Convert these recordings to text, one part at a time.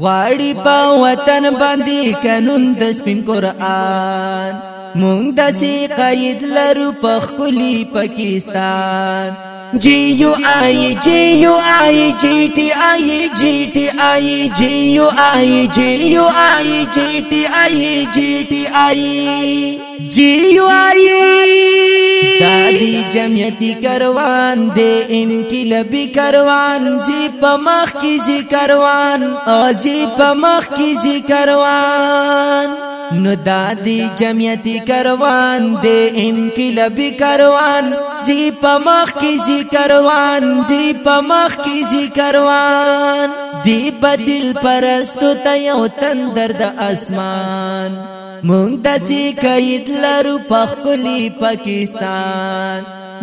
غواړي په وطن باندې قانون د سپین قران مونږ د سي قید لرو په خولي پاکستان جی یو آئی جی یو آئی جی ٹی آئی جی ٹی آئی جی یو آئی جی یو آئی جی ٹی آئی جی ٹی آئی جی یو آئی دادی جمعیتی کروان دے انقلبی کروان زی پمخ کی زی کروان او زی پمخ کی زی کروان نو دادی جمعیتی کروان دے انقلبی کروان زی پمخ کی زی کروان زی پمخ کی زی کروان دی بدل پرستو تا یو تندر د اسمان مونږ د سی قید لرو پخلی پاکستان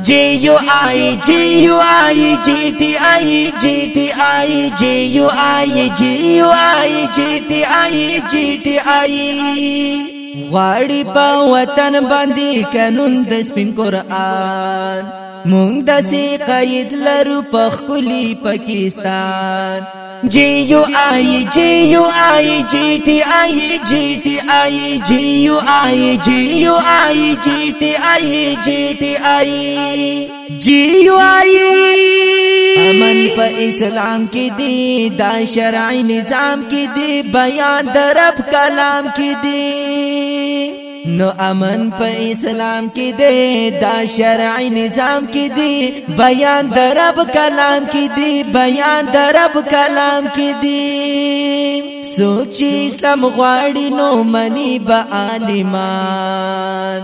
جی یو آئی جی یو آئی جی ٹی آئی جی ٹی آئی جی یو آئی جی یو آئی جی ٹی آئی جی ٹی آئی غواړي په وطن باندې قانون د سپین قران مونږ د سي قید لرو په خولي پاکستان जियो यू आई जियो आई जीटी आई जीटी आई जियो आई जियो आई जीटी आई जीटी आई जी यू आई अमन पर इस्लाम की दी दाशराई निज़ाम की दी बयान दरब कलाम की दी نو امن په اسلام کې دی دا شرعي نظام کې دی بیان د رب کلام کې دی بیان د رب کلام کې دی سوچ اسلام غواړي نو منی به عالمان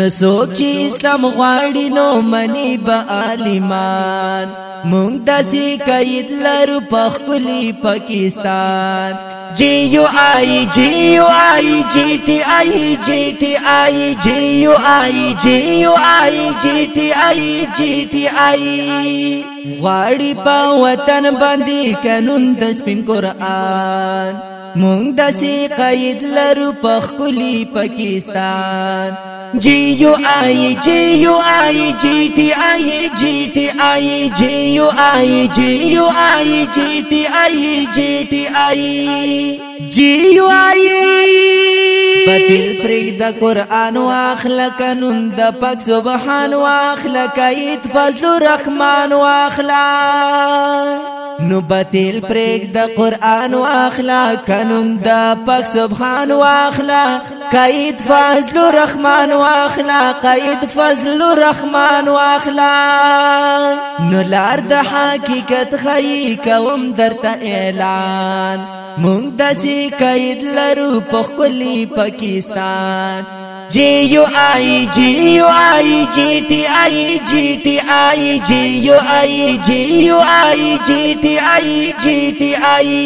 نو سوچ اسلام غواړي نو منی به عالمان مونږ داسې قید لرو په خپل پاکستان جی یو آئی جی یو آئی جی ٹی آئی جی ٹی آئی جی یو آئی جی یو آئی جی ٹی آئی جی ٹی آئی غواړي په وطن باندې قانون د سپین قران مونږ د سي قید لرو په خولي پاکستان جی یو آئی جی یو آئی جی ٹی آئی جی ٹی آئی جی یو آئی جی یو آئی جی ٹی آئی جی ٹی آئی جی یو آئی بدل پرګ د قران واخلک نن د پک سبحان واخلک ایت فضل الرحمن واخلک نو باطل پرېګ د قران او اخلاق قانون د پاک سبحان او اخلاق قید فضل الرحمن او اخلاق قید فضل الرحمن او اخلاق نو لار د حقیقت خی کوم درته اعلان مونږ دسي قید لرو په کلی پاکستان جی یو آئی جی یو آئی جی ٹی آئی جی ٹی آئی جی یو آئی جی یو آئی جی ٹی آئی جی ٹی آئی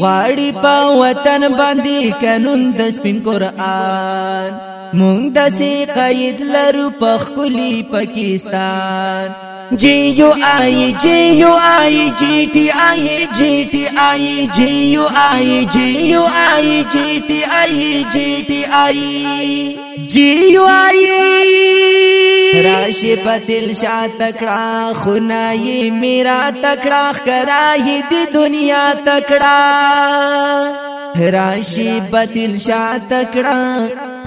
غواړي په وطن باندې قانون د سپین قران مونږ د سي قید لرو په خولي پاکستان جی یو آئی جی یو آئی جی ٹی آئی جی ٹی آئی جی یو آئی جی یو آئی جی ٹی آئی جی ٹی آئی جی یو آئی راشی پتل شاہ تکڑا خنائی میرا تکڑا کرائی دنیا تکڑا راشی پتل شاہ تکڑا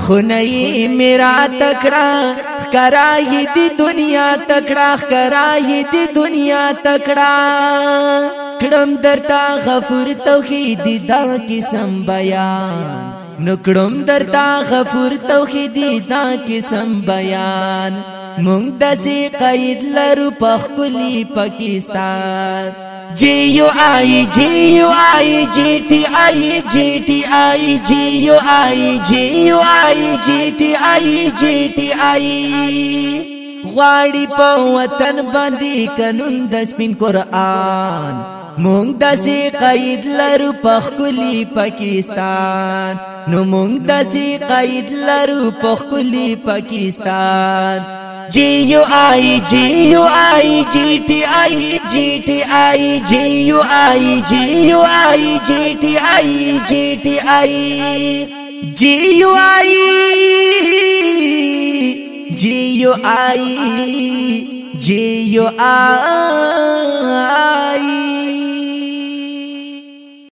خنئی میرا تکڑا کرائی دی دنیا تکڑا کرائی دی دنیا تکڑا کړم درتا غفور توحیدی دا قسم بیان نکړم درتا غفور توحیدی دا قسم بیان مونږ د سي قید لرو په خپلی پاکستان جی یو آئی جی یو آئی جی ٹی آئی جی ٹی آئی جی یو آئی جی یو آئی جی ٹی آئی جی ٹی آئی غواړي په وطن باندې قانون د سپین قران مونږ داسې قید لرو په خولي پاکستان نو مونږ داسې قید لرو په خولي پاکستان جی یو آئی جی یو آئی جی ٹی آئی جی ٹی آئی جی یو آئی جی یو آئی جی ٹی آئی جی ٹی آئی جی یو آئی جی یو آئی جی یو آئی